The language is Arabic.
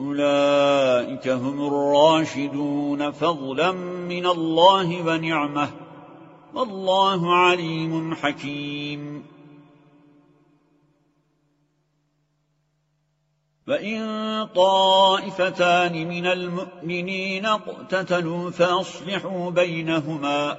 أولئك هم الراشدون فضلا من الله ونعمه والله عليم حكيم. فإن طائفتان من المؤمنين اقتتلوا فأصلحوا بينهما